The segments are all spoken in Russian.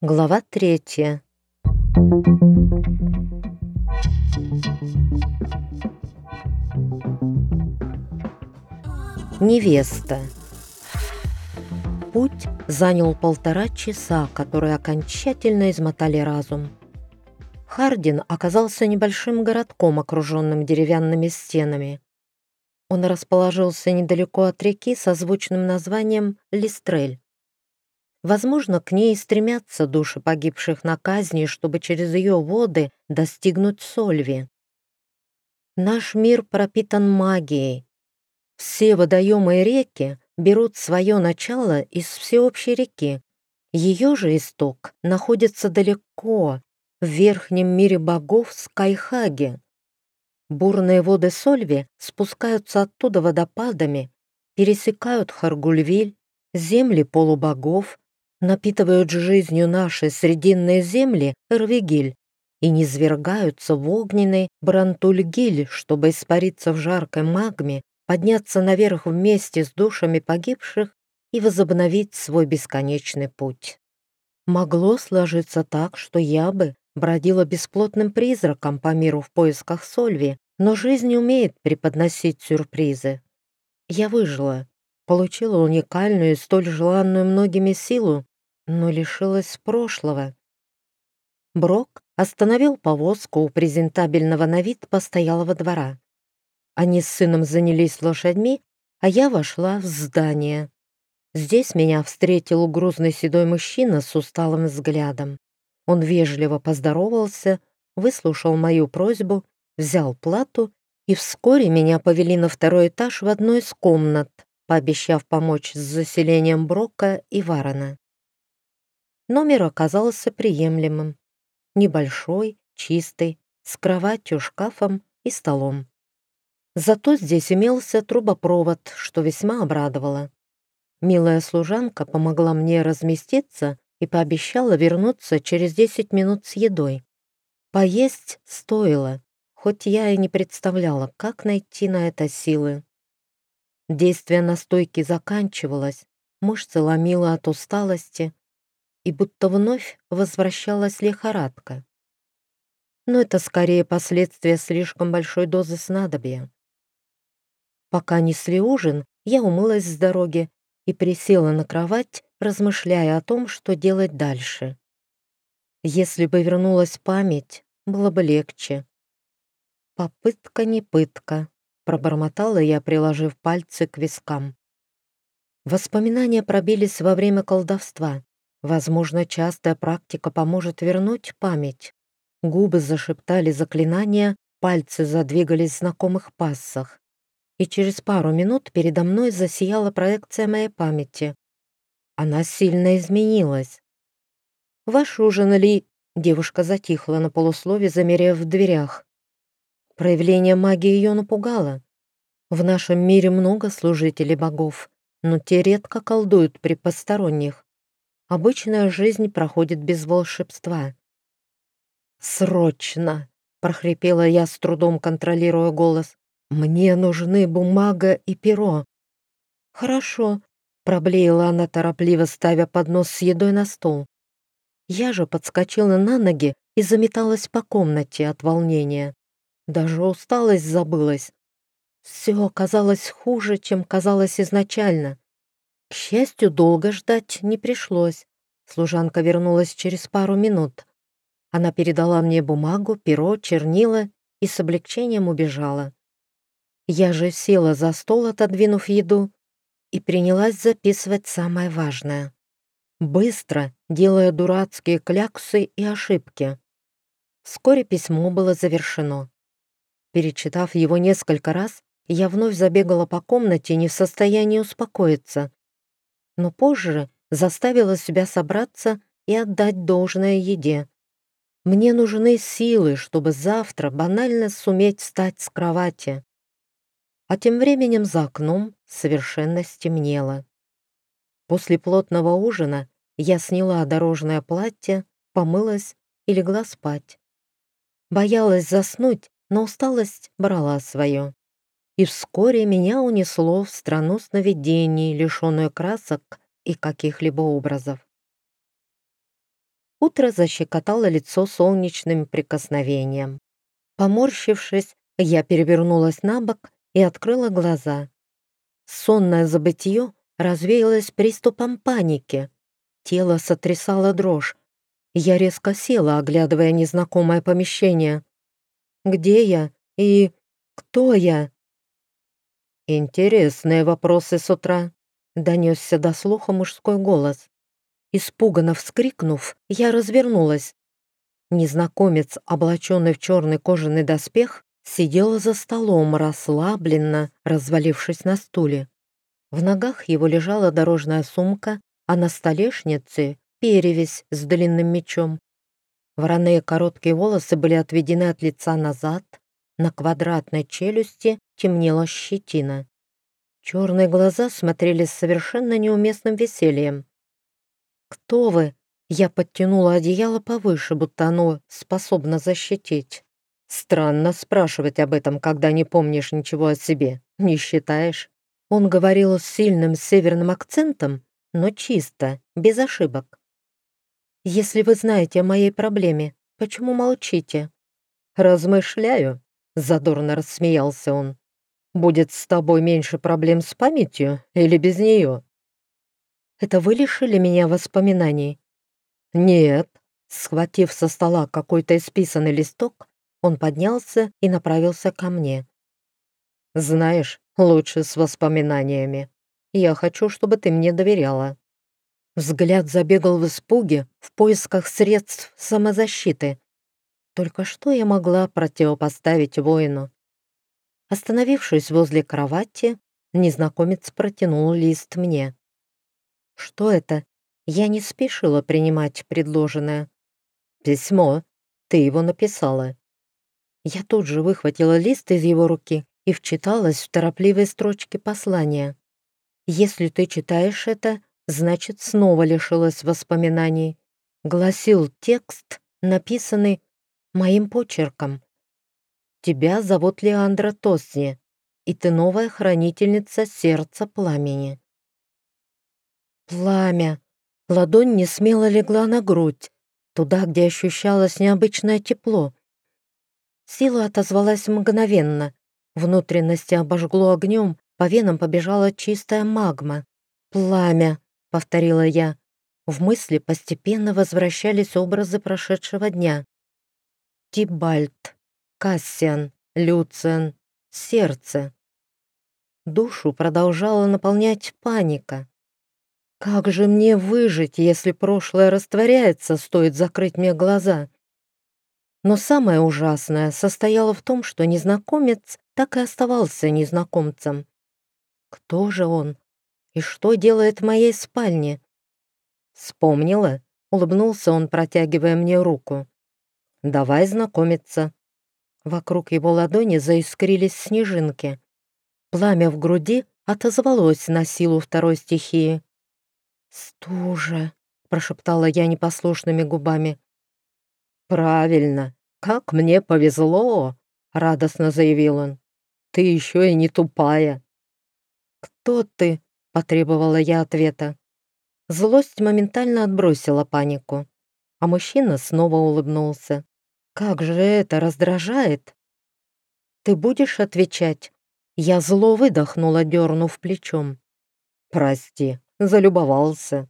Глава третья. Невеста. Путь занял полтора часа, которые окончательно измотали разум. Хардин оказался небольшим городком, окруженным деревянными стенами. Он расположился недалеко от реки со звучным названием Листрель. Возможно, к ней стремятся души погибших на казни, чтобы через ее воды достигнуть Сольви. Наш мир пропитан магией. Все водоемы и реки берут свое начало из всеобщей реки. Ее же исток находится далеко, в верхнем мире богов Скайхаге. Бурные воды Сольви спускаются оттуда водопадами, пересекают Харгульвиль, земли полубогов, напитывают жизнью наши срединные земли Эрвигиль и низвергаются в огненный Брантульгиль, чтобы испариться в жаркой магме, подняться наверх вместе с душами погибших и возобновить свой бесконечный путь. Могло сложиться так, что я бы бродила бесплотным призраком по миру в поисках Сольви, но жизнь умеет преподносить сюрпризы. Я выжила, получила уникальную и столь желанную многими силу, но лишилась прошлого. Брок остановил повозку у презентабельного на вид постоялого двора. Они с сыном занялись лошадьми, а я вошла в здание. Здесь меня встретил грузный седой мужчина с усталым взглядом. Он вежливо поздоровался, выслушал мою просьбу, взял плату, и вскоре меня повели на второй этаж в одну из комнат, пообещав помочь с заселением Брока и Варона. Номер оказался приемлемым. Небольшой, чистый, с кроватью, шкафом и столом. Зато здесь имелся трубопровод, что весьма обрадовало. Милая служанка помогла мне разместиться и пообещала вернуться через 10 минут с едой. Поесть стоило, хоть я и не представляла, как найти на это силы. Действие настойки заканчивалось, мышцы ломило от усталости, и будто вновь возвращалась лихорадка. Но это скорее последствия слишком большой дозы снадобья. Пока несли ужин, я умылась с дороги и присела на кровать, размышляя о том, что делать дальше. Если бы вернулась память, было бы легче. Попытка не пытка, пробормотала я, приложив пальцы к вискам. Воспоминания пробились во время колдовства. Возможно, частая практика поможет вернуть память. Губы зашептали заклинания, пальцы задвигались в знакомых пассах. И через пару минут передо мной засияла проекция моей памяти. Она сильно изменилась. «Ваш ужин ли...» Девушка затихла на полуслове, замерев в дверях. Проявление магии ее напугало. В нашем мире много служителей богов, но те редко колдуют при посторонних. Обычная жизнь проходит без волшебства. «Срочно!» — прохрипела я, с трудом контролируя голос. «Мне нужны бумага и перо». «Хорошо», — проблеяла она торопливо, ставя поднос с едой на стол. Я же подскочила на ноги и заметалась по комнате от волнения. Даже усталость забылась. Все оказалось хуже, чем казалось изначально. К счастью, долго ждать не пришлось. Служанка вернулась через пару минут. Она передала мне бумагу, перо, чернила и с облегчением убежала. Я же села за стол, отодвинув еду, и принялась записывать самое важное. Быстро, делая дурацкие кляксы и ошибки. Вскоре письмо было завершено. Перечитав его несколько раз, я вновь забегала по комнате, не в состоянии успокоиться но позже заставила себя собраться и отдать должное еде. Мне нужны силы, чтобы завтра банально суметь встать с кровати. А тем временем за окном совершенно стемнело. После плотного ужина я сняла дорожное платье, помылась и легла спать. Боялась заснуть, но усталость брала свое и вскоре меня унесло в страну сновидений, лишенную красок и каких-либо образов. утро защекотало лицо солнечным прикосновением. Поморщившись, я перевернулась на бок и открыла глаза. Сонное забытье развеялось приступом паники. Тело сотрясало дрожь. Я резко села, оглядывая незнакомое помещение. Где я и кто я? Интересные вопросы с утра. Донесся до слуха мужской голос. Испуганно вскрикнув, я развернулась. Незнакомец, облаченный в черный кожаный доспех, сидел за столом расслабленно, развалившись на стуле. В ногах его лежала дорожная сумка, а на столешнице — перевязь с длинным мечом. Вороные короткие волосы были отведены от лица назад, на квадратной челюсти темнела щетина. Черные глаза смотрели с совершенно неуместным весельем. «Кто вы?» Я подтянула одеяло повыше, будто оно способно защитить. Странно спрашивать об этом, когда не помнишь ничего о себе, не считаешь? Он говорил с сильным северным акцентом, но чисто, без ошибок. «Если вы знаете о моей проблеме, почему молчите?» «Размышляю», — задорно рассмеялся он. «Будет с тобой меньше проблем с памятью или без нее?» «Это вы лишили меня воспоминаний?» «Нет», — схватив со стола какой-то исписанный листок, он поднялся и направился ко мне. «Знаешь, лучше с воспоминаниями. Я хочу, чтобы ты мне доверяла». Взгляд забегал в испуге, в поисках средств самозащиты. Только что я могла противопоставить воину? Остановившись возле кровати, незнакомец протянул лист мне. «Что это?» Я не спешила принимать предложенное. «Письмо. Ты его написала. Я тут же выхватила лист из его руки и вчиталась в торопливые строчки послания. «Если ты читаешь это, значит, снова лишилась воспоминаний», гласил текст, написанный моим почерком. «Тебя зовут Леандра Тосни, и ты новая хранительница сердца пламени». Пламя. Ладонь не смело легла на грудь, туда, где ощущалось необычное тепло. Сила отозвалась мгновенно. Внутренности обожгло огнем, по венам побежала чистая магма. «Пламя», — повторила я. В мысли постепенно возвращались образы прошедшего дня. Тибальт, Кассиан, Люциан, сердце. Душу продолжала наполнять паника. Как же мне выжить, если прошлое растворяется, стоит закрыть мне глаза? Но самое ужасное состояло в том, что незнакомец так и оставался незнакомцем. Кто же он? И что делает в моей спальне? Вспомнила? Улыбнулся он, протягивая мне руку. «Давай знакомиться». Вокруг его ладони заискрились снежинки. Пламя в груди отозвалось на силу второй стихии. «Стужа», — прошептала я непослушными губами. «Правильно, как мне повезло!» — радостно заявил он. «Ты еще и не тупая!» «Кто ты?» — потребовала я ответа. Злость моментально отбросила панику, а мужчина снова улыбнулся. «Как же это раздражает!» «Ты будешь отвечать?» Я зло выдохнула, дернув плечом. «Прости, залюбовался.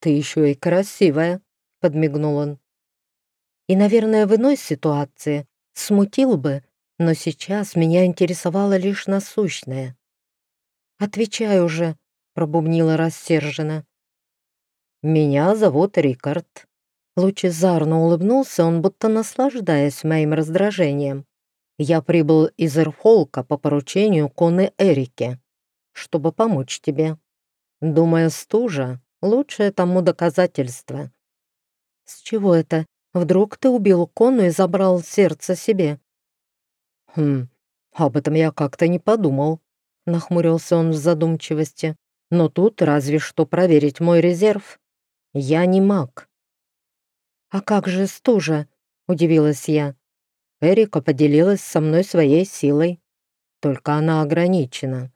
Ты еще и красивая», — подмигнул он и, наверное, в иной ситуации смутил бы, но сейчас меня интересовало лишь насущное. «Отвечай уже», — пробубнила рассерженно. «Меня зовут Рикард». Лучезарно улыбнулся он, будто наслаждаясь моим раздражением. «Я прибыл из Эрхолка по поручению Коны Эрике, чтобы помочь тебе. Думаю, стужа — лучшее тому доказательство». «С чего это?» Вдруг ты убил Кону и забрал сердце себе?» «Хм, об этом я как-то не подумал», — нахмурился он в задумчивости. «Но тут разве что проверить мой резерв. Я не маг». «А как же стужа?» — удивилась я. Эрика поделилась со мной своей силой. Только она ограничена.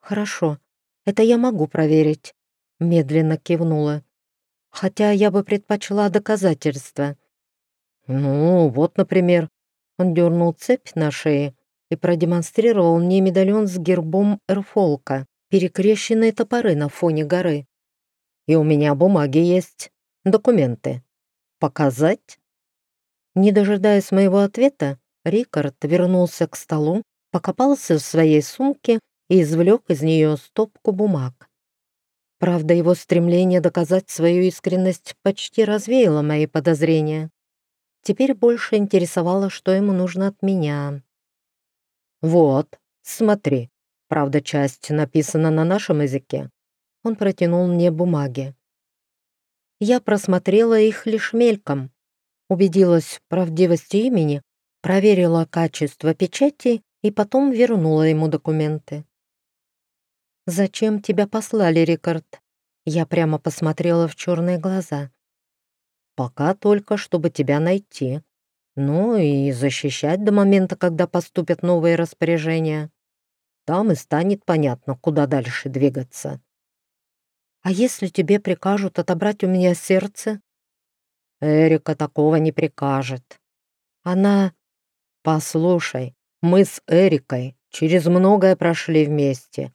«Хорошо, это я могу проверить», — медленно кивнула. хотя я бы предпочла доказательства. Ну, вот, например, он дернул цепь на шее и продемонстрировал мне медальон с гербом Эрфолка, перекрещенные топоры на фоне горы. И у меня бумаги есть, документы. Показать? Не дожидаясь моего ответа, Рикард вернулся к столу, покопался в своей сумке и извлек из нее стопку бумаг. Правда, его стремление доказать свою искренность почти развеяло мои подозрения. Теперь больше интересовало, что ему нужно от меня. «Вот, смотри. Правда, часть написана на нашем языке». Он протянул мне бумаги. Я просмотрела их лишь мельком, убедилась в правдивости имени, проверила качество печати и потом вернула ему документы. «Зачем тебя послали, Рикард?» Я прямо посмотрела в черные глаза. «Пока только, чтобы тебя найти. Ну и защищать до момента, когда поступят новые распоряжения. Там и станет понятно, куда дальше двигаться». «А если тебе прикажут отобрать у меня сердце?» «Эрика такого не прикажет. Она...» «Послушай, мы с Эрикой через многое прошли вместе.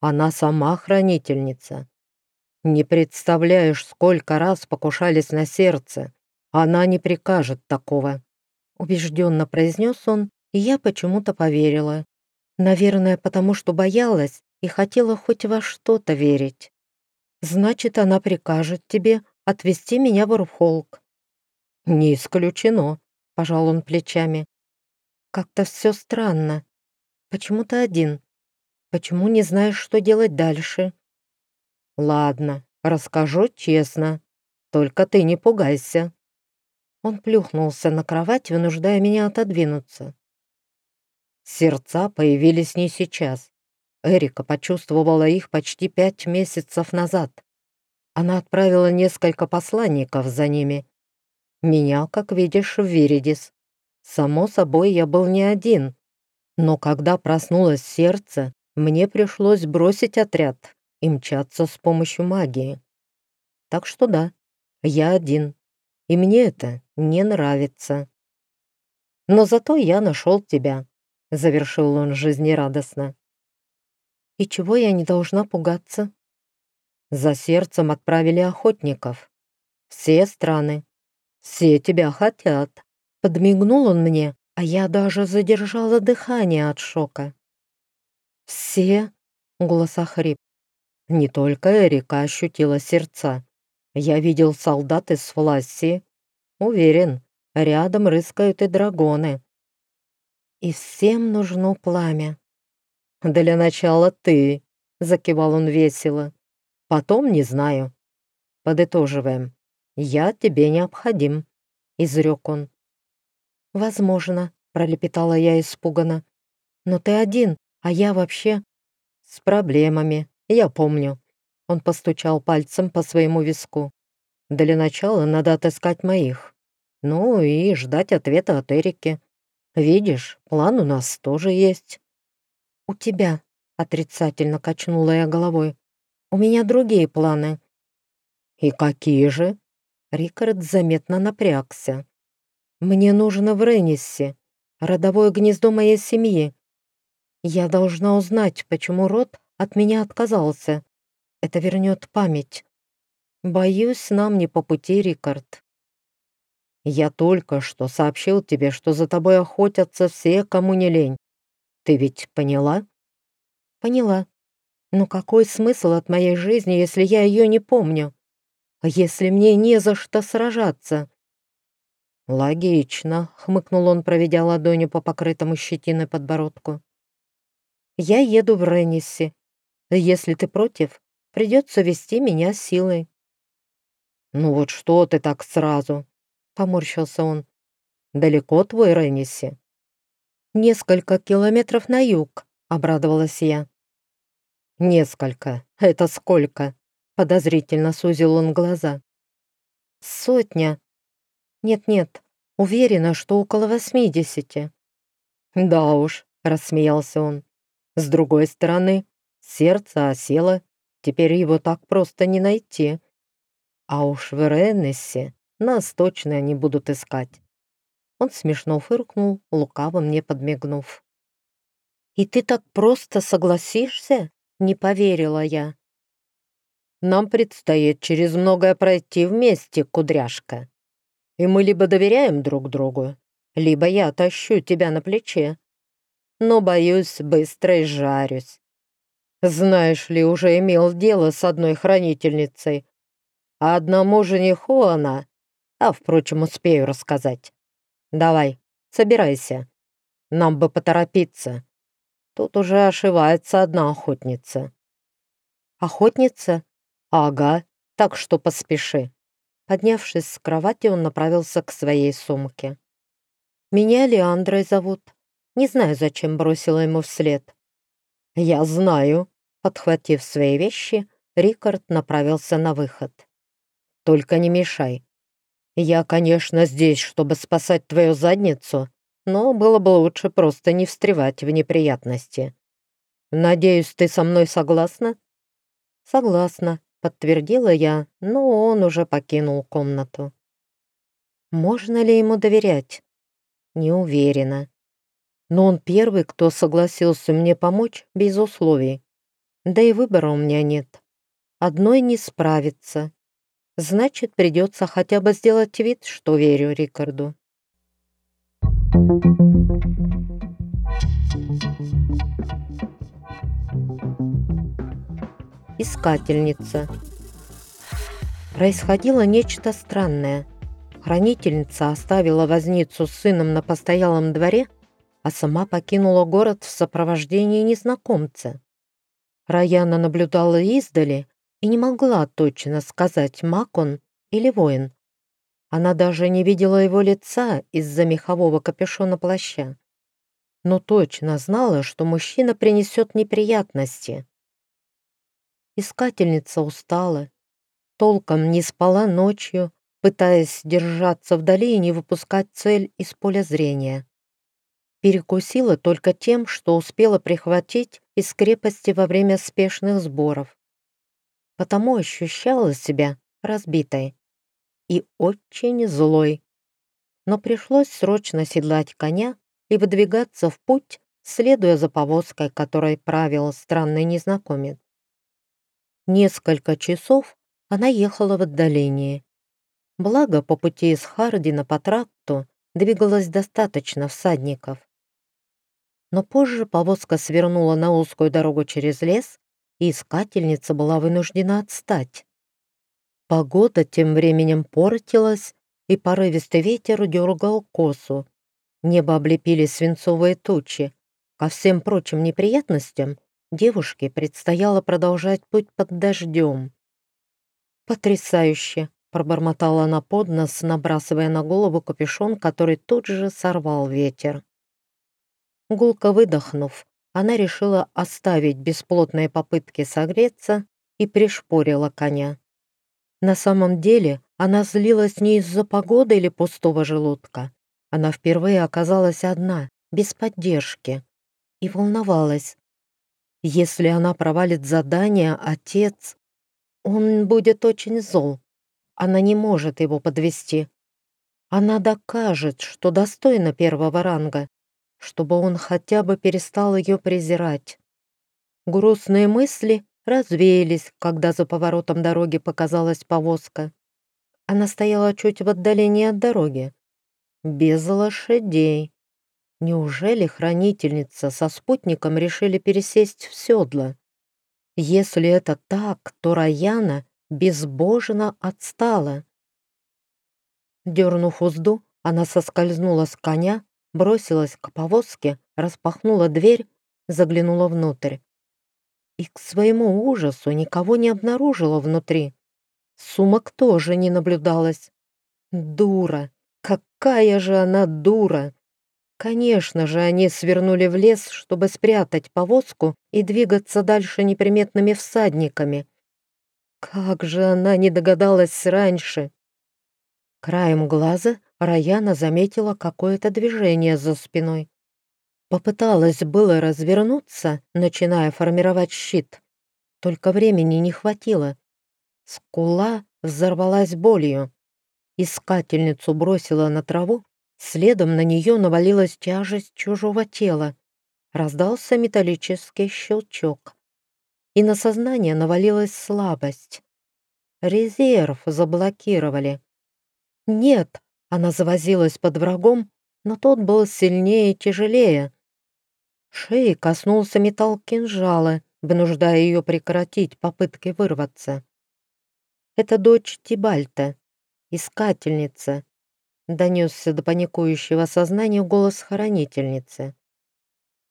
Она сама хранительница. Не представляешь, сколько раз покушались на сердце. Она не прикажет такого. Убежденно произнес он, и я почему-то поверила. Наверное, потому что боялась и хотела хоть во что-то верить. Значит, она прикажет тебе отвезти меня в Урфолк. Не исключено, пожал он плечами. Как-то все странно. Почему ты один? Почему не знаешь, что делать дальше?» «Ладно, расскажу честно. Только ты не пугайся». Он плюхнулся на кровать, вынуждая меня отодвинуться. Сердца появились не сейчас. Эрика почувствовала их почти пять месяцев назад. Она отправила несколько посланников за ними. Меня, как видишь, в Виридис. Само собой, я был не один. Но когда проснулось сердце, мне пришлось бросить отряд и мчаться с помощью магии. Так что да, я один, и мне это не нравится. Но зато я нашел тебя, завершил он жизнерадостно. И чего я не должна пугаться? За сердцем отправили охотников. Все страны. Все тебя хотят. Подмигнул он мне, а я даже задержала дыхание от шока. «Все?» — голос охрип. Не только Эрика ощутила сердца. Я видел солдат из Фласси. Уверен, рядом рыскают и драгоны. И всем нужно пламя. «Для начала ты», — закивал он весело. «Потом не знаю. Подытоживаем. Я тебе необходим», — изрек он. «Возможно», — пролепетала я испуганно. «Но ты один, а я вообще с проблемами, я помню. Он постучал пальцем по своему виску. Для начала надо отыскать моих. Ну и ждать ответа от Эрики. Видишь, план у нас тоже есть. У тебя, отрицательно качнула я головой. У меня другие планы. И какие же? Рикард заметно напрягся. Мне нужно в Ренниссе, родовое гнездо моей семьи. Я должна узнать, почему род от меня отказался. Это вернет память. Боюсь, нам не по пути, Рикард. Я только что сообщил тебе, что за тобой охотятся все, кому не лень. Ты ведь поняла? Поняла. Но какой смысл от моей жизни, если я ее не помню? Если мне не за что сражаться? Логично, хмыкнул он, проведя ладонью по покрытому щетиной подбородку. Я еду в Ренниси. Если ты против, придется вести меня силой». «Ну вот что ты так сразу?» — поморщился он. «Далеко твой Ренниси?» «Несколько километров на юг», — обрадовалась я. «Несколько. Это сколько?» — подозрительно сузил он глаза. «Сотня. Нет-нет, уверена, что около восьмидесяти». «Да уж», — рассмеялся он. С другой стороны, сердце осело, теперь его так просто не найти. А уж в Реннессе нас точно не будут искать. Он смешно фыркнул, лукаво мне подмигнув. «И ты так просто согласишься?» — не поверила я. «Нам предстоит через многое пройти вместе, кудряшка. И мы либо доверяем друг другу, либо я тащу тебя на плече. Но, боюсь, быстро изжарюсь. Знаешь ли, уже имел дело с одной хранительницей, а одному жениху она, а, впрочем, успею рассказать. Давай, собирайся. Нам бы поторопиться. Тут уже ошивается одна охотница. Охотница? Ага, так что поспеши. Поднявшись с кровати, он направился к своей сумке. «Меня Леандрой зовут. Не знаю, зачем бросила ему вслед». «Я знаю», — подхватив свои вещи, Рикард направился на выход. «Только не мешай. Я, конечно, здесь, чтобы спасать твою задницу, но было бы лучше просто не встревать в неприятности. Надеюсь, ты со мной согласна?» «Согласна», — подтвердила я, но он уже покинул комнату. «Можно ли ему доверять?» «Не уверена. Но он первый, кто согласился мне помочь без условий. Да и выбора у меня нет. Одной не справиться. Значит, придется хотя бы сделать вид, что верю Рикарду. Искательница. Происходило нечто странное. Хранительница оставила возницу с сыном на постоялом дворе, а сама покинула город в сопровождении незнакомца. Раяна наблюдала издали и не могла точно сказать, маг он или воин. Она даже не видела его лица из-за мехового капюшона плаща, но точно знала, что мужчина принесет неприятности. Искательница устала, толком не спала ночью, пытаясь держаться вдали и не выпускать цель из поля зрения. Перекусила только тем, что успела прихватить из крепости во время спешных сборов. Потому ощущала себя разбитой и очень злой. Но пришлось срочно седлать коня и выдвигаться в путь, следуя за повозкой, которой правил странный незнакомец. Несколько часов она ехала в отдалении. Благо, по пути из Хардина по тракту двигалось достаточно всадников но позже повозка свернула на узкую дорогу через лес, и искательница была вынуждена отстать. Погода тем временем портилась, и порывистый ветер дергал косу. Небо облепили свинцовые тучи. Ко всем прочим неприятностям девушке предстояло продолжать путь под дождем. «Потрясающе!» — пробормотала она под нос, набрасывая на голову капюшон, который тут же сорвал ветер. Гулко выдохнув, она решила оставить бесплотные попытки согреться и пришпорила коня. На самом деле она злилась не из-за погоды или пустого желудка. Она впервые оказалась одна, без поддержки, и волновалась. Если она провалит задание, отец... Он будет очень зол. Она не может его подвести. Она докажет, что достойна первого ранга, чтобы он хотя бы перестал ее презирать. Грустные мысли развеялись, когда за поворотом дороги показалась повозка. Она стояла чуть в отдалении от дороги. Без лошадей. Неужели хранительница со спутником решили пересесть в седло? Если это так, то Раяна безбожно отстала. Дернув узду, она соскользнула с коня бросилась к повозке, распахнула дверь, заглянула внутрь. И к своему ужасу никого не обнаружила внутри. Сумок тоже не наблюдалось. Дура! Какая же она дура! Конечно же, они свернули в лес, чтобы спрятать повозку и двигаться дальше неприметными всадниками. Как же она не догадалась раньше! Краем глаза Раяна заметила какое-то движение за спиной. Попыталась было развернуться, начиная формировать щит. Только времени не хватило. Скула взорвалась болью. Искательницу бросила на траву, следом на нее навалилась тяжесть чужого тела. Раздался металлический щелчок. И на сознание навалилась слабость. Резерв заблокировали. Нет, она завозилась под врагом, но тот был сильнее и тяжелее. Шеи коснулся металл кинжала, вынуждая ее прекратить попытки вырваться. Это дочь Тибальта, искательница, донесся до паникующего сознания голос хоронительницы.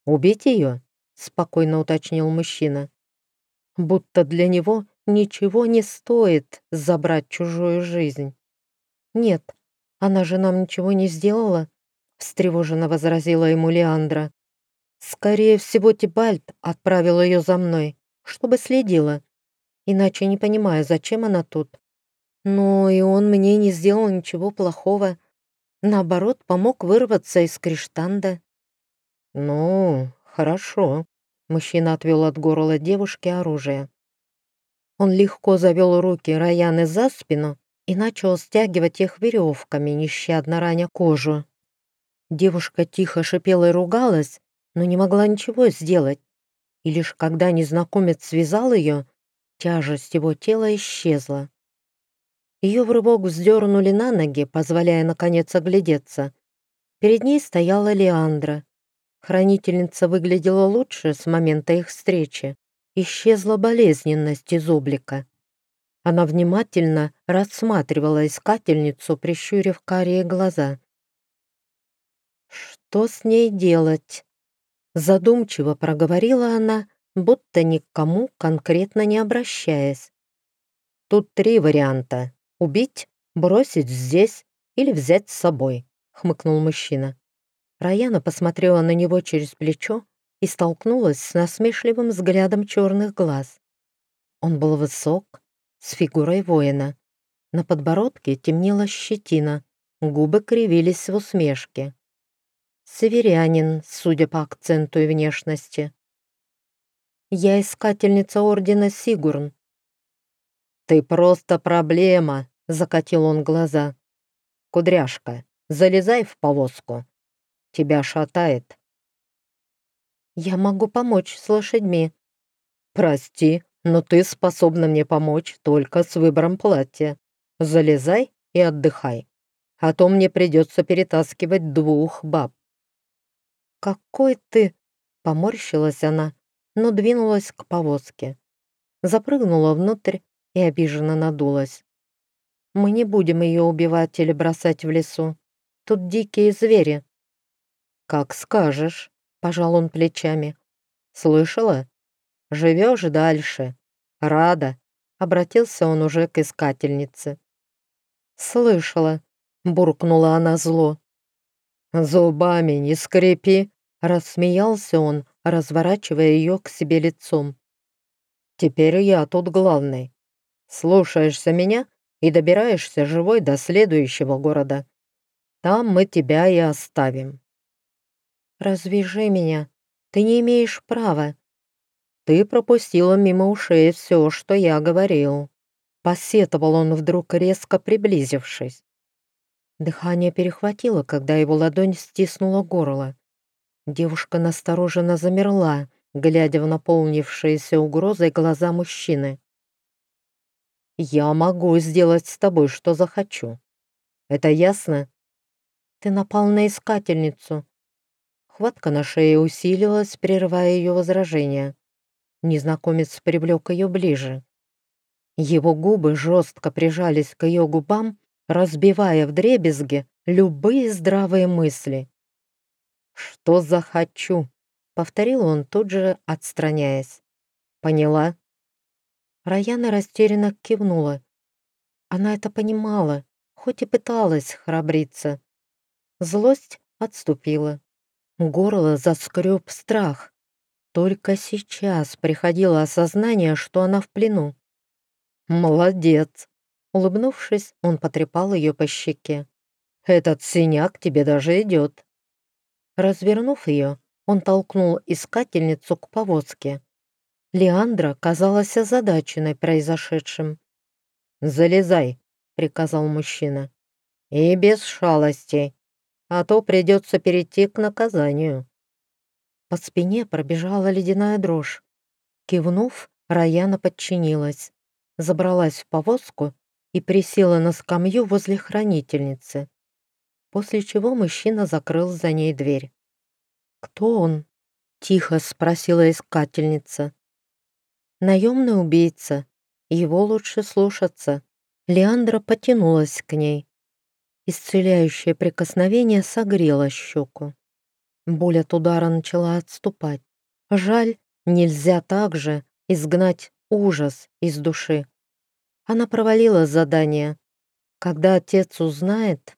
«Убить ее?» — спокойно уточнил мужчина. Будто для него ничего не стоит забрать чужую жизнь. «Нет, она же нам ничего не сделала», — встревоженно возразила ему Леандра. «Скорее всего, Тибальт отправил ее за мной, чтобы следила, иначе не понимаю, зачем она тут. Но и он мне не сделал ничего плохого, наоборот, помог вырваться из Криштанда». «Ну, хорошо», — мужчина отвел от горла девушки оружие. Он легко завел руки Раяны за спину и начал стягивать их веревками, нещадно раня кожу. Девушка тихо шипела и ругалась, но не могла ничего сделать. И лишь когда незнакомец связал ее, тяжесть его тела исчезла. Ее в рывок вздернули на ноги, позволяя наконец оглядеться. Перед ней стояла Леандра. Хранительница выглядела лучше с момента их встречи. Исчезла болезненность из облика. Она внимательно рассматривала искательницу, прищурив карие глаза. «Что с ней делать?» Задумчиво проговорила она, будто ни к кому конкретно не обращаясь. «Тут три варианта. Убить, бросить здесь или взять с собой», — хмыкнул мужчина. Раяна посмотрела на него через плечо и столкнулась с насмешливым взглядом черных глаз. Он был высок, с фигурой воина. На подбородке темнела щетина, губы кривились в усмешке. Северянин, судя по акценту и внешности. «Я искательница ордена Сигурн». «Ты просто проблема», — закатил он глаза. «Кудряшка, залезай в повозку. Тебя шатает». «Я могу помочь с лошадьми». «Прости, но ты способна мне помочь только с выбором платья. Залезай и отдыхай, а то мне придется перетаскивать двух баб». «Какой ты...» — поморщилась она, но двинулась к повозке. Запрыгнула внутрь и обиженно надулась. «Мы не будем ее убивать или бросать в лесу. Тут дикие звери». «Как скажешь», — пожал он плечами. «Слышала? Живешь дальше. Рада», — обратился он уже к искательнице. «Слышала», — буркнула она зло. «Зубами не скрипи», — рассмеялся он, разворачивая ее к себе лицом. «Теперь я тут главный. Слушаешься меня и добираешься живой до следующего города. Там мы тебя и оставим». «Развяжи меня. Ты не имеешь права». «Ты пропустила мимо ушей все, что я говорил», — посетовал он вдруг, резко приблизившись. Дыхание перехватило, когда его ладонь стиснула горло. Девушка настороженно замерла, глядя в наполнившиеся угрозой глаза мужчины. «Я могу сделать с тобой, что захочу. Это ясно?» «Ты напал на искательницу». Хватка на шее усилилась, прерывая ее возражения. Незнакомец привлек ее ближе. Его губы жестко прижались к ее губам, разбивая в дребезги любые здравые мысли. «Что захочу?» — повторил он тут же, отстраняясь. «Поняла?» Раяна растерянно кивнула. Она это понимала, хоть и пыталась храбриться. Злость отступила. Горло заскреб страх. Только сейчас приходило осознание, что она в плену. «Молодец!» Улыбнувшись, он потрепал ее по щеке. «Этот синяк тебе даже идет». Развернув ее, он толкнул искательницу к повозке. Леандра казалась озадаченной произошедшим. «Залезай», — приказал мужчина. «И без шалостей, а то придется перейти к наказанию». По спине пробежала ледяная дрожь. Кивнув, Раяна подчинилась, забралась в повозку и присела на скамью возле хранительницы, после чего мужчина закрыл за ней дверь. «Кто он?» — тихо спросила искательница. «Наемный убийца. Его лучше слушаться». Леандра потянулась к ней. Исцеляющее прикосновение согрело щеку. Боль от удара начала отступать. Жаль, нельзя также изгнать ужас из души. Она провалила задание. Когда отец узнает,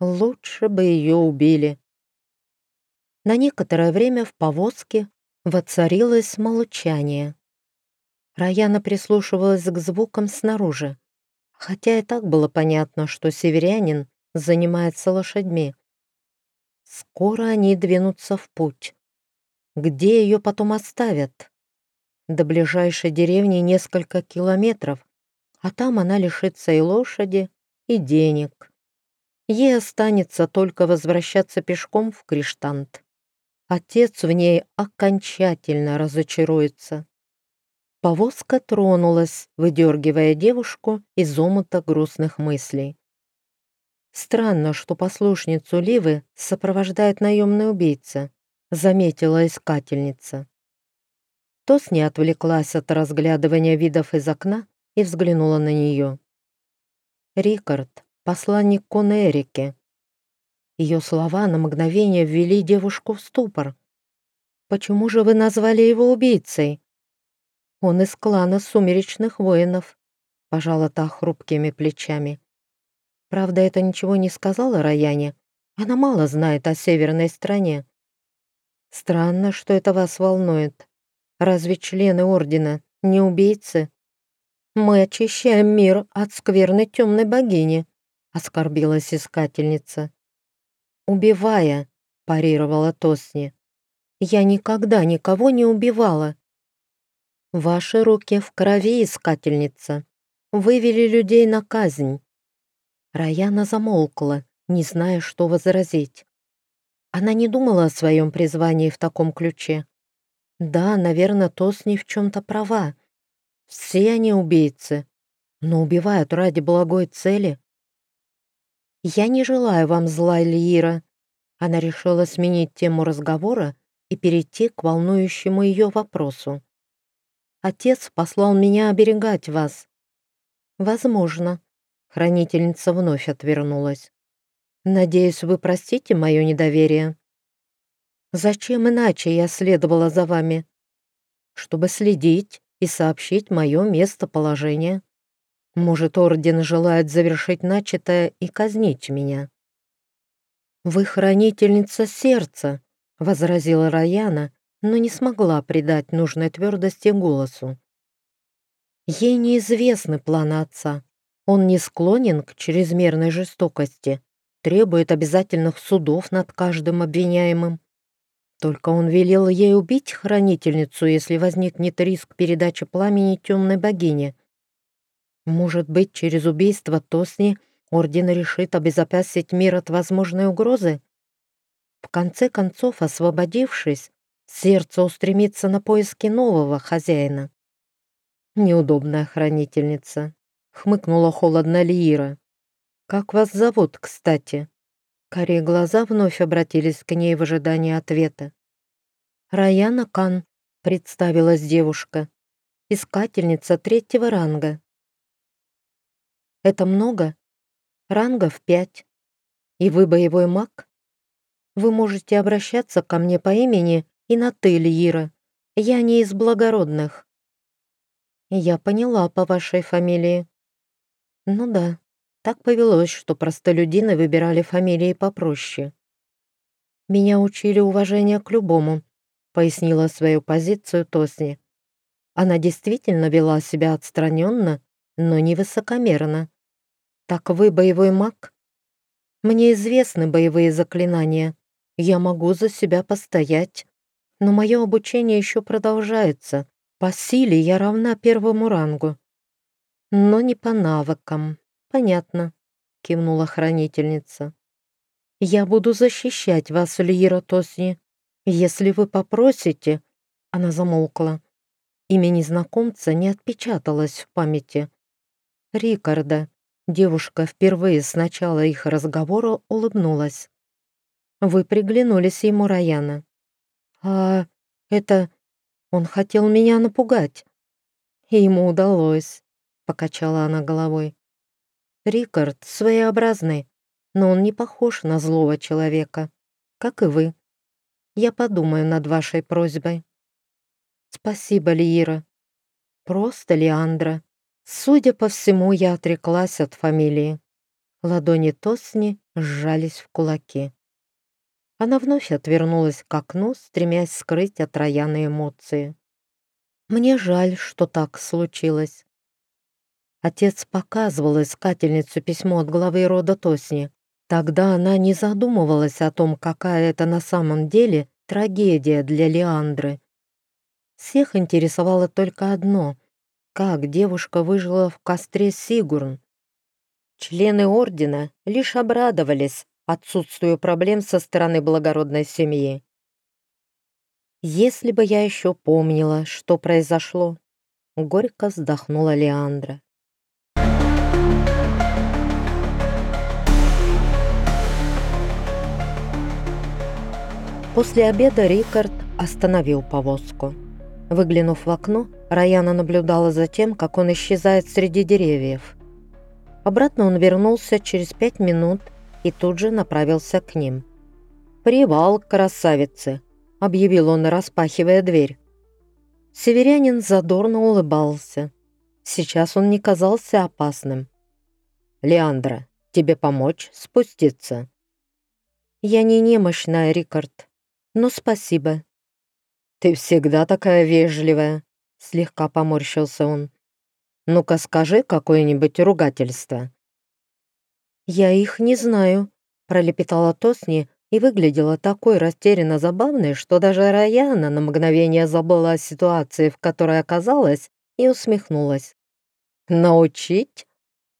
лучше бы ее убили. На некоторое время в повозке воцарилось молчание. Раяна прислушивалась к звукам снаружи, хотя и так было понятно, что северянин занимается лошадьми. Скоро они двинутся в путь. Где ее потом оставят? До ближайшей деревни несколько километров, а там она лишится и лошади, и денег. Ей останется только возвращаться пешком в Криштант. Отец в ней окончательно разочаруется. Повозка тронулась, выдергивая девушку из омута грустных мыслей. Странно, что послушницу Ливы сопровождает наемный убийца, заметила искательница. Тос не отвлеклась от разглядывания видов из окна и взглянула на нее. Рикард, посланник Конерики. Ее слова на мгновение ввели девушку в ступор. «Почему же вы назвали его убийцей?» «Он из клана сумеречных воинов», — пожала та хрупкими плечами. Правда, это ничего не сказала Раяне. Она мало знает о северной стране. Странно, что это вас волнует. Разве члены Ордена не убийцы? Мы очищаем мир от скверной темной богини, оскорбилась искательница. Убивая, парировала Тосни. Я никогда никого не убивала. Ваши руки в крови, искательница. Вывели людей на казнь. Раяна замолкла, не зная, что возразить. Она не думала о своем призвании в таком ключе. Да, наверное, Тосни в чем-то права. Все они убийцы, но убивают ради благой цели. «Я не желаю вам зла, Лиира». Она решила сменить тему разговора и перейти к волнующему ее вопросу. «Отец послал меня оберегать вас». «Возможно», Хранительница вновь отвернулась. «Надеюсь, вы простите мое недоверие?» «Зачем иначе я следовала за вами?» «Чтобы следить и сообщить мое местоположение. Может, Орден желает завершить начатое и казнить меня?» «Вы хранительница сердца», — возразила Раяна, но не смогла придать нужной твердости голосу. Ей неизвестны планы отца. Он не склонен к чрезмерной жестокости, требует обязательных судов над каждым обвиняемым. Только он велел ей убить хранительницу, если возникнет риск передачи пламени темной богине. Может быть, через убийство Тосни Орден решит обезопасить мир от возможной угрозы? В конце концов, освободившись, сердце устремится на поиски нового хозяина. Неудобная хранительница хмыкнула холодно Лиира. «Как вас зовут, кстати?» Карие глаза вновь обратились к ней в ожидании ответа. «Раяна Кан», — представилась девушка, «искательница третьего ранга». «Это много?» «Рангов пять. И вы боевой маг?» «Вы можете обращаться ко мне по имени и на «ты», Лиира. Я не из благородных». «Я поняла по вашей фамилии», ну да, так повелось, что простолюдины выбирали фамилии попроще. «Меня учили уважение к любому», — пояснила свою позицию Тосни. Она действительно вела себя отстраненно, но не высокомерно. «Так вы боевой маг?» «Мне известны боевые заклинания. Я могу за себя постоять. Но мое обучение еще продолжается. По силе я равна первому рангу. Но не по навыкам. Понятно, кивнула хранительница. Я буду защищать вас, Лира Тосни. Если вы попросите... Она замолкла. Имя незнакомца не отпечаталось в памяти. Рикарда. Девушка впервые с начала их разговора улыбнулась. Вы приглянулись ему, Раяна. А это... Он хотел меня напугать. И ему удалось, покачала она головой. Рикард своеобразный, но он не похож на злого человека, как и вы. Я подумаю над вашей просьбой. Спасибо, Лиира. Просто Леандра. Судя по всему, я отреклась от фамилии. Ладони Тосни сжались в кулаки. Она вновь отвернулась к окну, стремясь скрыть от Раяна эмоции. «Мне жаль, что так случилось». Отец показывал искательницу письмо от главы рода Тосни. Тогда она не задумывалась о том, какая это на самом деле трагедия для Леандры. Всех интересовало только одно — как девушка выжила в костре Сигурн. Члены ордена лишь обрадовались отсутствию проблем со стороны благородной семьи. «Если бы я еще помнила, что произошло», — горько вздохнула Леандра. После обеда Рикард остановил повозку. Выглянув в окно, Раяна наблюдала за тем, как он исчезает среди деревьев. Обратно он вернулся через пять минут и тут же направился к ним. «Привал, красавицы!» — объявил он, распахивая дверь. Северянин задорно улыбался. Сейчас он не казался опасным. «Леандра, тебе помочь спуститься?» «Я не немощная, Рикард», но спасибо». «Ты всегда такая вежливая», — слегка поморщился он. «Ну-ка скажи какое-нибудь ругательство». «Я их не знаю», — пролепетала Тосни и выглядела такой растерянно забавной, что даже Раяна на мгновение забыла о ситуации, в которой оказалась, и усмехнулась. «Научить?»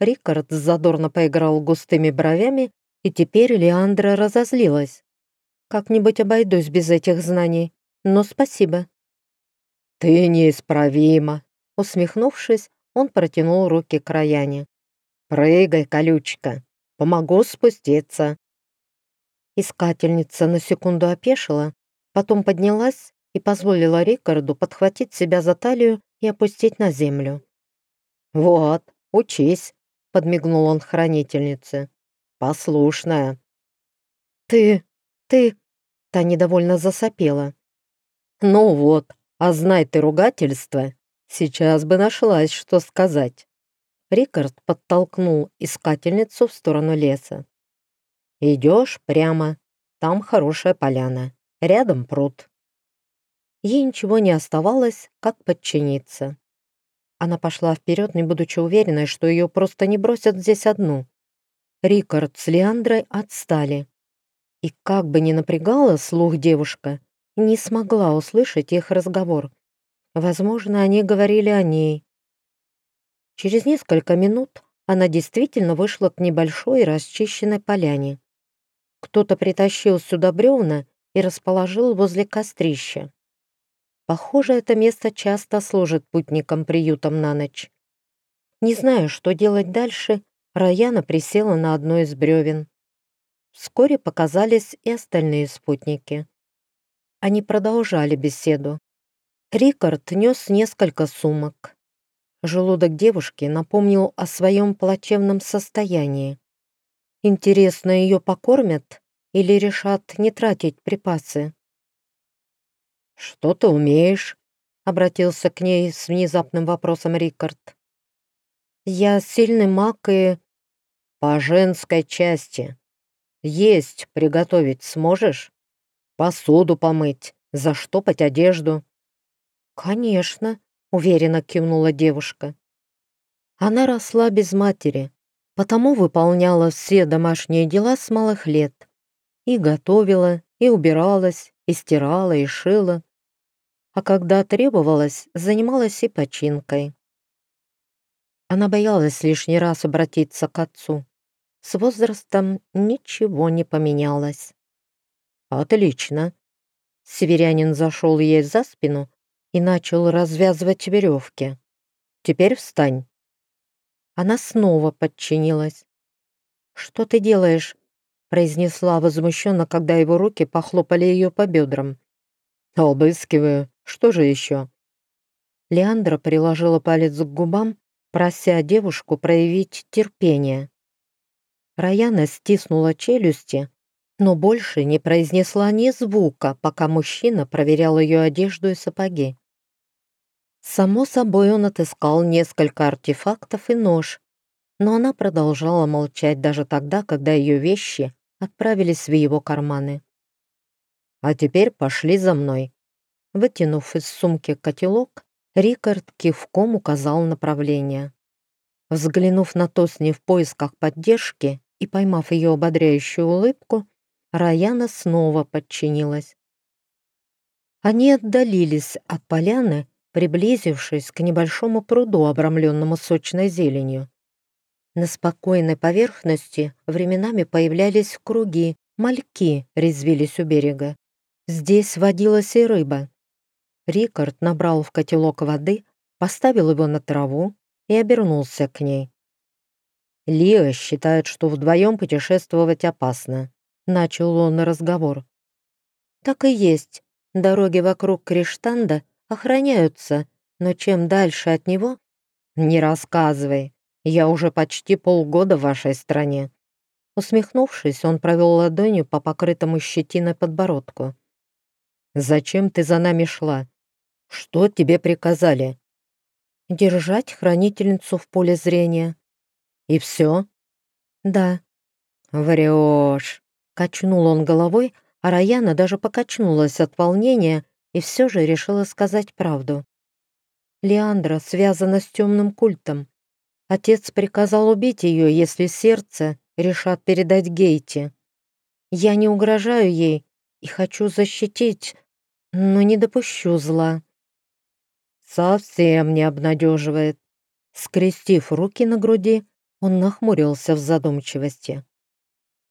Рикард задорно поиграл густыми бровями, и теперь Леандра разозлилась. Как-нибудь обойдусь без этих знаний, но спасибо». «Ты неисправима», — усмехнувшись, он протянул руки к Раяне. «Прыгай, колючка, помогу спуститься». Искательница на секунду опешила, потом поднялась и позволила Рикарду подхватить себя за талию и опустить на землю. «Вот, учись», — подмигнул он хранительнице. «Послушная». «Ты... ты...» Та недовольно засопела. «Ну вот, а знай ты ругательство, сейчас бы нашлась, что сказать». Рикард подтолкнул искательницу в сторону леса. «Идешь прямо, там хорошая поляна, рядом пруд». Ей ничего не оставалось, как подчиниться. Она пошла вперед, не будучи уверенной, что ее просто не бросят здесь одну. Рикард с Леандрой отстали. И как бы ни напрягала слух девушка, не смогла услышать их разговор. Возможно, они говорили о ней. Через несколько минут она действительно вышла к небольшой расчищенной поляне. Кто-то притащил сюда бревна и расположил возле кострища. Похоже, это место часто служит путникам приютом на ночь. Не зная, что делать дальше, Раяна присела на одно из бревен. Вскоре показались и остальные спутники. Они продолжали беседу. Рикард нес несколько сумок. Желудок девушки напомнил о своем плачевном состоянии. Интересно, ее покормят или решат не тратить припасы? «Что ты умеешь?» — обратился к ней с внезапным вопросом Рикард. «Я сильный маг и...» «По женской части», есть приготовить сможешь? Посуду помыть, заштопать одежду?» «Конечно», — уверенно кивнула девушка. Она росла без матери, потому выполняла все домашние дела с малых лет. И готовила, и убиралась, и стирала, и шила. А когда требовалось, занималась и починкой. Она боялась лишний раз обратиться к отцу. С возрастом ничего не поменялось. «Отлично!» Северянин зашел ей за спину и начал развязывать веревки. «Теперь встань!» Она снова подчинилась. «Что ты делаешь?» произнесла возмущенно, когда его руки похлопали ее по бедрам. «Обыскиваю. Что же еще?» Леандра приложила палец к губам, прося девушку проявить терпение. Раяна стиснула челюсти, но больше не произнесла ни звука, пока мужчина проверял ее одежду и сапоги. Само собой, он отыскал несколько артефактов и нож, но она продолжала молчать даже тогда, когда ее вещи отправились в его карманы. «А теперь пошли за мной». Вытянув из сумки котелок, Рикард кивком указал направление. Взглянув на Тосни в поисках поддержки и поймав ее ободряющую улыбку, Раяна снова подчинилась. Они отдалились от поляны, приблизившись к небольшому пруду, обрамленному сочной зеленью. На спокойной поверхности временами появлялись круги, мальки резвились у берега. Здесь водилась и рыба. Рикард набрал в котелок воды, поставил его на траву и обернулся к ней. Лия считает, что вдвоем путешествовать опасно. Начал он разговор. Так и есть. Дороги вокруг Криштанда охраняются, но чем дальше от него... Не рассказывай. Я уже почти полгода в вашей стране. Усмехнувшись, он провел ладонью по покрытому щетиной подбородку. «Зачем ты за нами шла? Что тебе приказали?» «Держать хранительницу в поле зрения». «И все?» «Да». «Врешь». Качнул он головой, а Раяна даже покачнулась от волнения и все же решила сказать правду. Леандра связана с темным культом. Отец приказал убить ее, если сердце решат передать Гейте. Я не угрожаю ей и хочу защитить, но не допущу зла. Совсем не обнадеживает. Скрестив руки на груди, он нахмурился в задумчивости.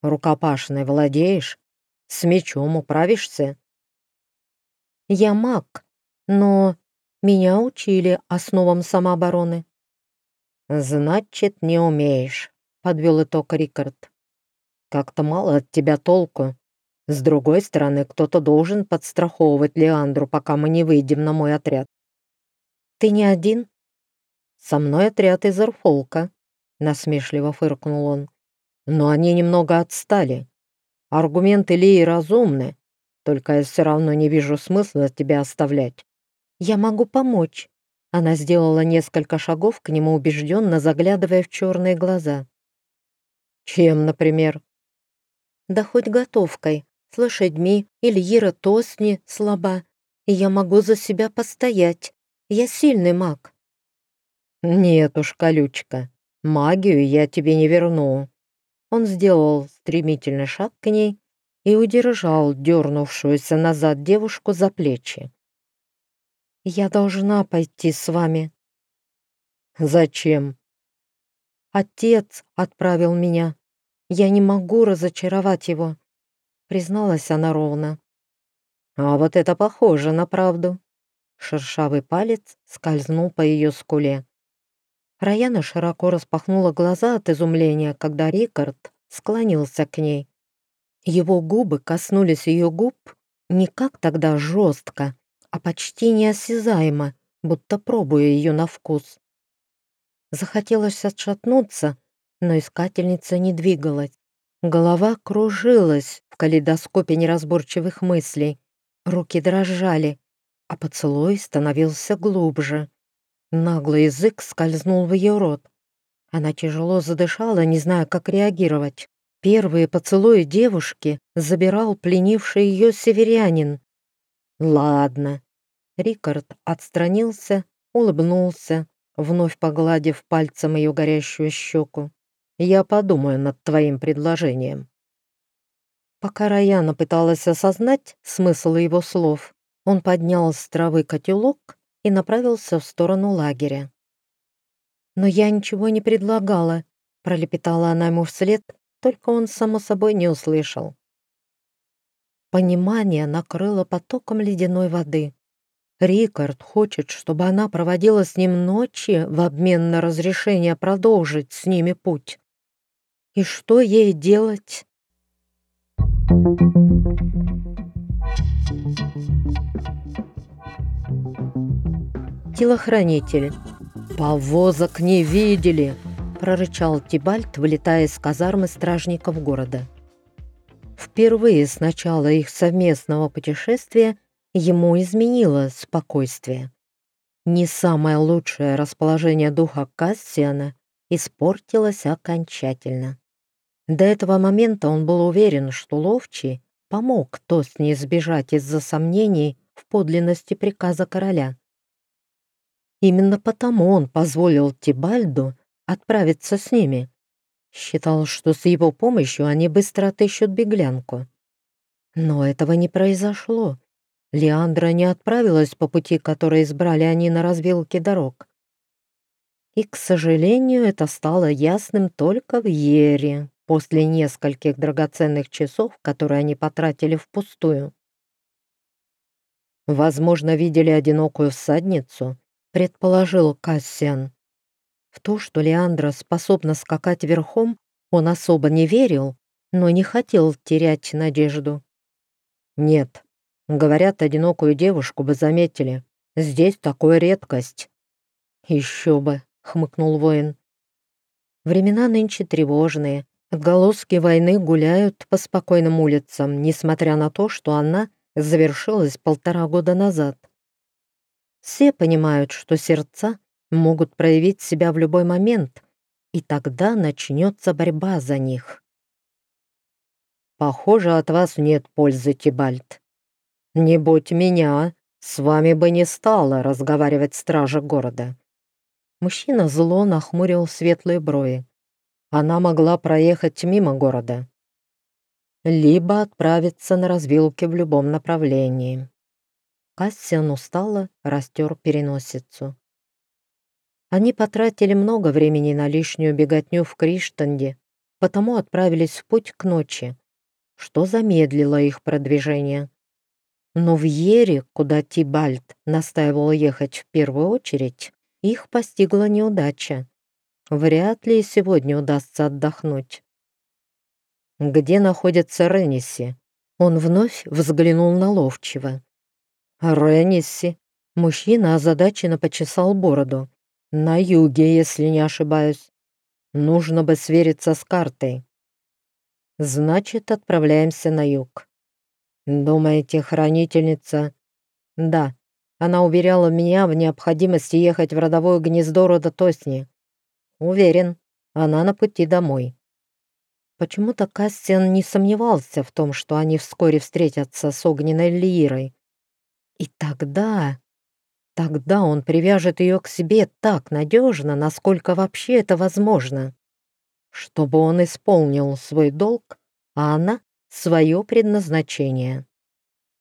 Рукопашной владеешь? С мечом управишься? Я маг, но меня учили основам самообороны. Значит, не умеешь, подвел итог Рикард. Как-то мало от тебя толку. С другой стороны, кто-то должен подстраховывать Леандру, пока мы не выйдем на мой отряд. Ты не один? Со мной отряд из Эрфолка, насмешливо фыркнул он но они немного отстали. Аргументы Лии разумны, только я все равно не вижу смысла тебя оставлять. Я могу помочь. Она сделала несколько шагов к нему, убежденно заглядывая в черные глаза. Чем, например? Да хоть готовкой, с лошадьми или Ира Тосни слаба, и я могу за себя постоять. Я сильный маг. Нет уж, колючка, магию я тебе не верну. Он сделал стремительный шаг к ней и удержал дернувшуюся назад девушку за плечи. «Я должна пойти с вами». «Зачем?» «Отец отправил меня. Я не могу разочаровать его», — призналась она ровно. «А вот это похоже на правду». Шершавый палец скользнул по ее скуле. Раяна широко распахнула глаза от изумления, когда Рикард склонился к ней. Его губы коснулись ее губ не как тогда жестко, а почти неосязаемо, будто пробуя ее на вкус. Захотелось отшатнуться, но искательница не двигалась. Голова кружилась в калейдоскопе неразборчивых мыслей, руки дрожали, а поцелуй становился глубже. Наглый язык скользнул в ее рот. Она тяжело задышала, не зная, как реагировать. Первые поцелуи девушки забирал пленивший ее северянин. «Ладно». Рикард отстранился, улыбнулся, вновь погладив пальцем ее горящую щеку. «Я подумаю над твоим предложением». Пока Раяна пыталась осознать смысл его слов, он поднял с травы котелок и направился в сторону лагеря. «Но я ничего не предлагала», — пролепетала она ему вслед, только он, само собой, не услышал. Понимание накрыло потоком ледяной воды. Рикард хочет, чтобы она проводила с ним ночи в обмен на разрешение продолжить с ними путь. И что ей делать? Телохранитель. «Повозок не видели!» — прорычал Тибальт, вылетая из казармы стражников города. Впервые с начала их совместного путешествия ему изменило спокойствие. Не самое лучшее расположение духа Кассиана испортилось окончательно. До этого момента он был уверен, что Ловчий помог Тосне избежать из-за сомнений в подлинности приказа короля. Именно потому он позволил Тибальду отправиться с ними. Считал, что с его помощью они быстро отыщут беглянку. Но этого не произошло. Леандра не отправилась по пути, который избрали они на развилке дорог. И, к сожалению, это стало ясным только в Ере, после нескольких драгоценных часов, которые они потратили впустую. Возможно, видели одинокую всадницу, предположил Кассиан. В то, что Леандра способна скакать верхом, он особо не верил, но не хотел терять надежду. «Нет, говорят, одинокую девушку бы заметили. Здесь такая редкость». «Еще бы», — хмыкнул воин. «Времена нынче тревожные. Отголоски войны гуляют по спокойным улицам, несмотря на то, что она завершилась полтора года назад. Все понимают, что сердца могут проявить себя в любой момент, и тогда начнется борьба за них. Похоже, от вас нет пользы, Тибальт. Не будь меня, с вами бы не стало разговаривать стража города. Мужчина зло нахмурил светлые брови. Она могла проехать мимо города. Либо отправиться на развилке в любом направлении. Кассиан устало растер переносицу. Они потратили много времени на лишнюю беготню в Криштанде, потому отправились в путь к ночи, что замедлило их продвижение. Но в Ере, куда Тибальт настаивал ехать в первую очередь, их постигла неудача. Вряд ли сегодня удастся отдохнуть. «Где находится Ренниси?» Он вновь взглянул на Ловчего. «Ренниси?» Мужчина озадаченно почесал бороду. На юге, если не ошибаюсь. Нужно бы свериться с картой. Значит, отправляемся на юг. Думаете, хранительница? Да. Она уверяла меня в необходимости ехать в родовое гнездо рода Тосни. Уверен, она на пути домой. Почему-то Кастиан не сомневался в том, что они вскоре встретятся с огненной лирой. И тогда... Тогда он привяжет ее к себе так надежно, насколько вообще это возможно, чтобы он исполнил свой долг, а она — свое предназначение.